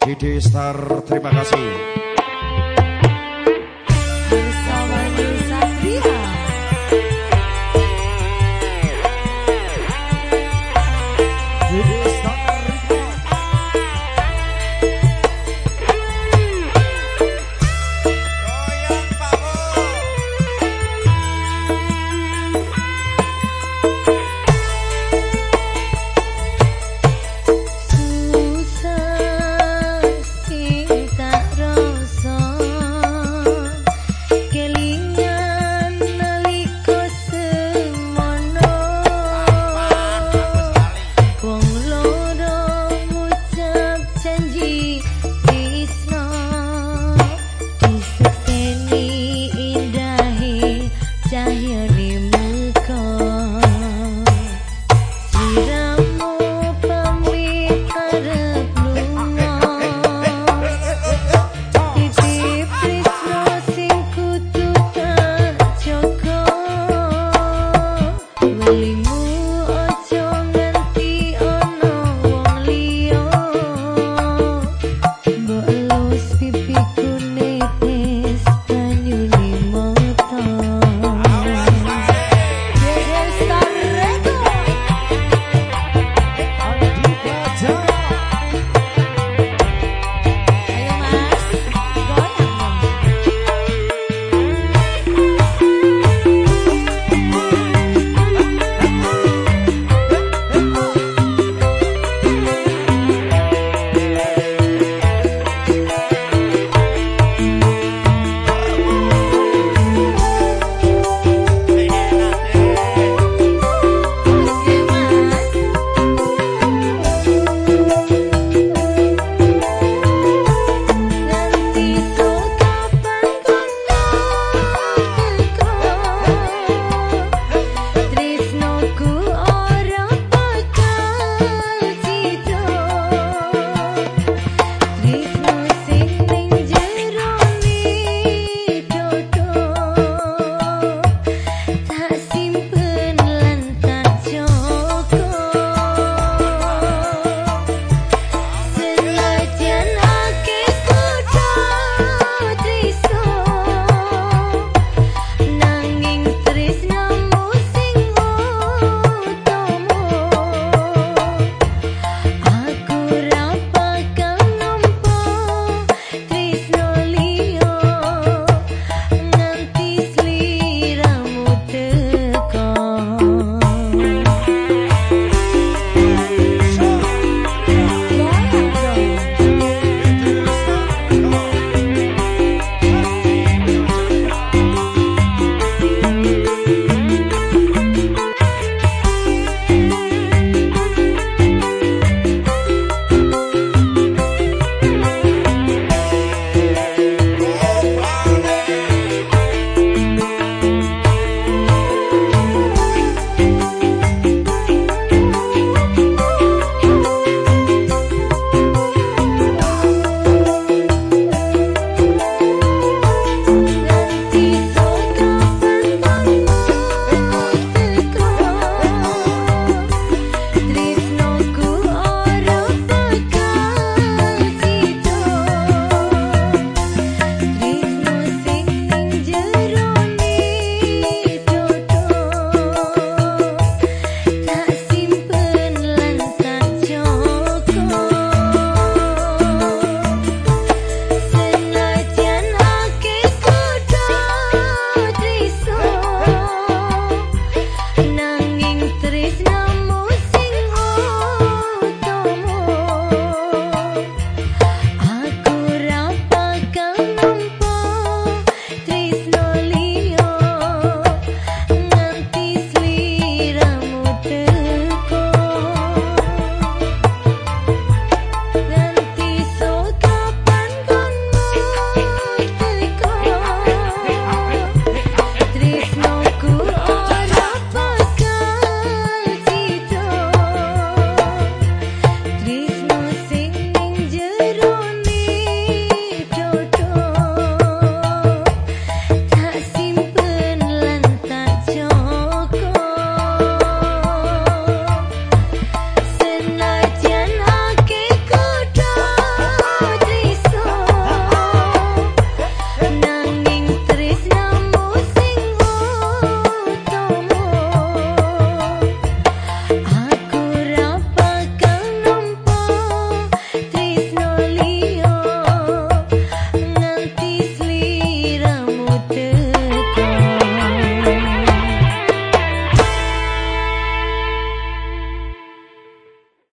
Didi Star terima kasih.